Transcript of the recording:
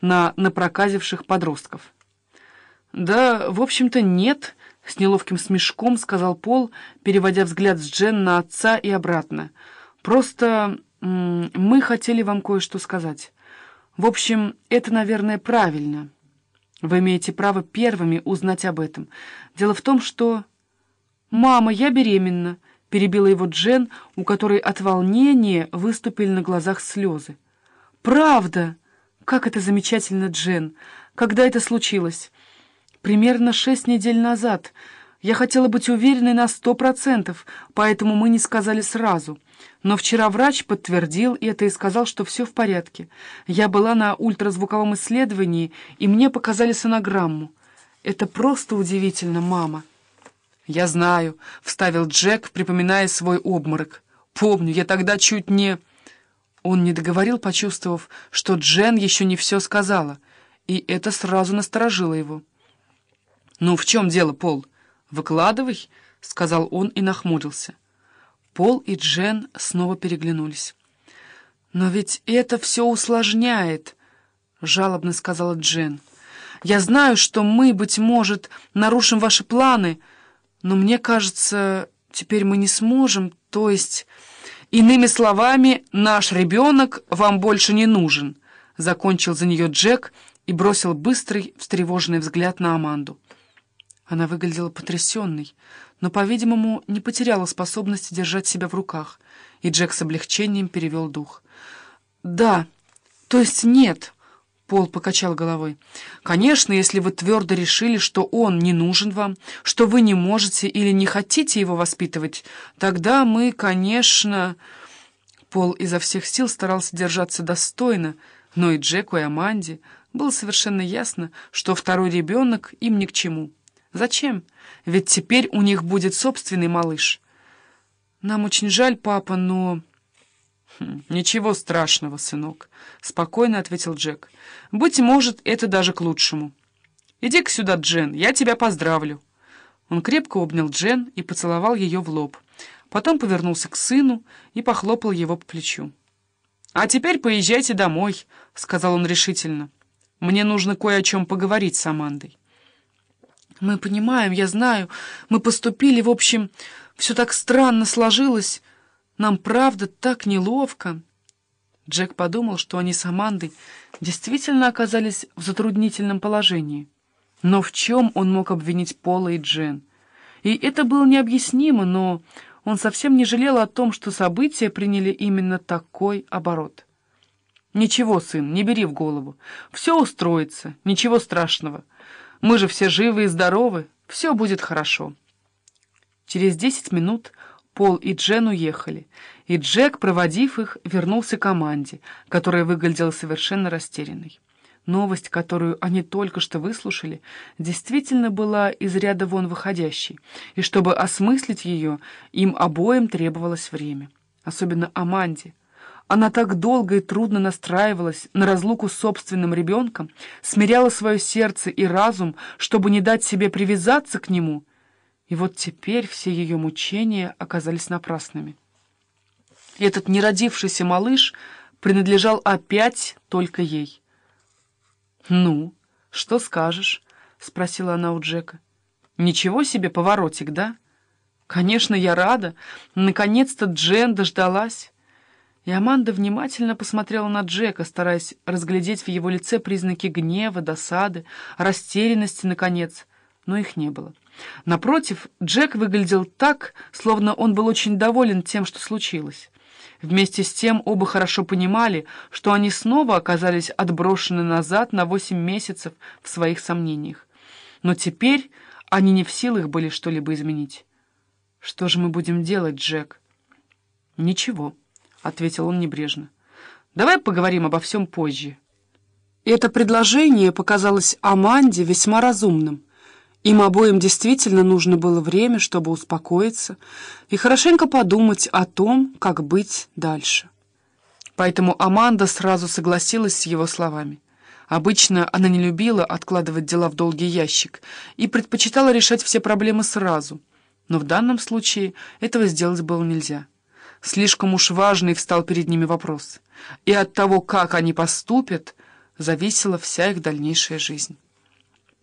на напроказивших подростков. «Да, в общем-то, нет», — с неловким смешком сказал Пол, переводя взгляд с Джен на отца и обратно. «Просто мы хотели вам кое-что сказать. В общем, это, наверное, правильно. Вы имеете право первыми узнать об этом. Дело в том, что...» «Мама, я беременна», — перебила его Джен, у которой от волнения выступили на глазах слезы. «Правда! Как это замечательно, Джен! Когда это случилось?» «Примерно шесть недель назад. Я хотела быть уверенной на сто процентов, поэтому мы не сказали сразу. Но вчера врач подтвердил это и сказал, что все в порядке. Я была на ультразвуковом исследовании, и мне показали сонограмму. Это просто удивительно, мама». «Я знаю», — вставил Джек, припоминая свой обморок. «Помню, я тогда чуть не...» Он не договорил, почувствовав, что Джен еще не все сказала, и это сразу насторожило его. «Ну, в чем дело, Пол? Выкладывай», — сказал он и нахмурился. Пол и Джен снова переглянулись. «Но ведь это все усложняет», — жалобно сказала Джен. «Я знаю, что мы, быть может, нарушим ваши планы, но мне кажется, теперь мы не сможем, то есть...» «Иными словами, наш ребенок вам больше не нужен», — закончил за нее Джек и бросил быстрый, встревоженный взгляд на Аманду. Она выглядела потрясенной, но, по-видимому, не потеряла способности держать себя в руках, и Джек с облегчением перевел дух. «Да, то есть нет», Пол покачал головой. «Конечно, если вы твердо решили, что он не нужен вам, что вы не можете или не хотите его воспитывать, тогда мы, конечно...» Пол изо всех сил старался держаться достойно, но и Джеку, и Аманде было совершенно ясно, что второй ребенок им ни к чему. Зачем? Ведь теперь у них будет собственный малыш. «Нам очень жаль, папа, но...» «Хм, «Ничего страшного, сынок», — спокойно ответил Джек. «Быть может, это даже к лучшему. Иди-ка сюда, Джен, я тебя поздравлю». Он крепко обнял Джен и поцеловал ее в лоб. Потом повернулся к сыну и похлопал его по плечу. «А теперь поезжайте домой», — сказал он решительно. «Мне нужно кое о чем поговорить с Амандой». «Мы понимаем, я знаю. Мы поступили, в общем, все так странно сложилось». Нам правда так неловко. Джек подумал, что они с Амандой действительно оказались в затруднительном положении. Но в чем он мог обвинить Пола и Джен? И это было необъяснимо, но он совсем не жалел о том, что события приняли именно такой оборот. «Ничего, сын, не бери в голову. Все устроится, ничего страшного. Мы же все живы и здоровы, все будет хорошо». Через десять минут Пол и Джен уехали, и Джек, проводив их, вернулся к команде, которая выглядела совершенно растерянной. Новость, которую они только что выслушали, действительно была из ряда вон выходящей, и чтобы осмыслить ее, им обоим требовалось время. Особенно Аманде. Она так долго и трудно настраивалась на разлуку с собственным ребенком, смиряла свое сердце и разум, чтобы не дать себе привязаться к нему — и вот теперь все ее мучения оказались напрасными. Этот неродившийся малыш принадлежал опять только ей. «Ну, что скажешь?» — спросила она у Джека. «Ничего себе поворотик, да?» «Конечно, я рада. Наконец-то Джен дождалась». И Аманда внимательно посмотрела на Джека, стараясь разглядеть в его лице признаки гнева, досады, растерянности, наконец, но их не было. Напротив, Джек выглядел так, словно он был очень доволен тем, что случилось. Вместе с тем оба хорошо понимали, что они снова оказались отброшены назад на восемь месяцев в своих сомнениях. Но теперь они не в силах были что-либо изменить. «Что же мы будем делать, Джек?» «Ничего», — ответил он небрежно. «Давай поговорим обо всем позже». Это предложение показалось Аманде весьма разумным — им обоим действительно нужно было время, чтобы успокоиться и хорошенько подумать о том, как быть дальше. Поэтому Аманда сразу согласилась с его словами. Обычно она не любила откладывать дела в долгий ящик и предпочитала решать все проблемы сразу. Но в данном случае этого сделать было нельзя. Слишком уж важный встал перед ними вопрос. И от того, как они поступят, зависела вся их дальнейшая жизнь.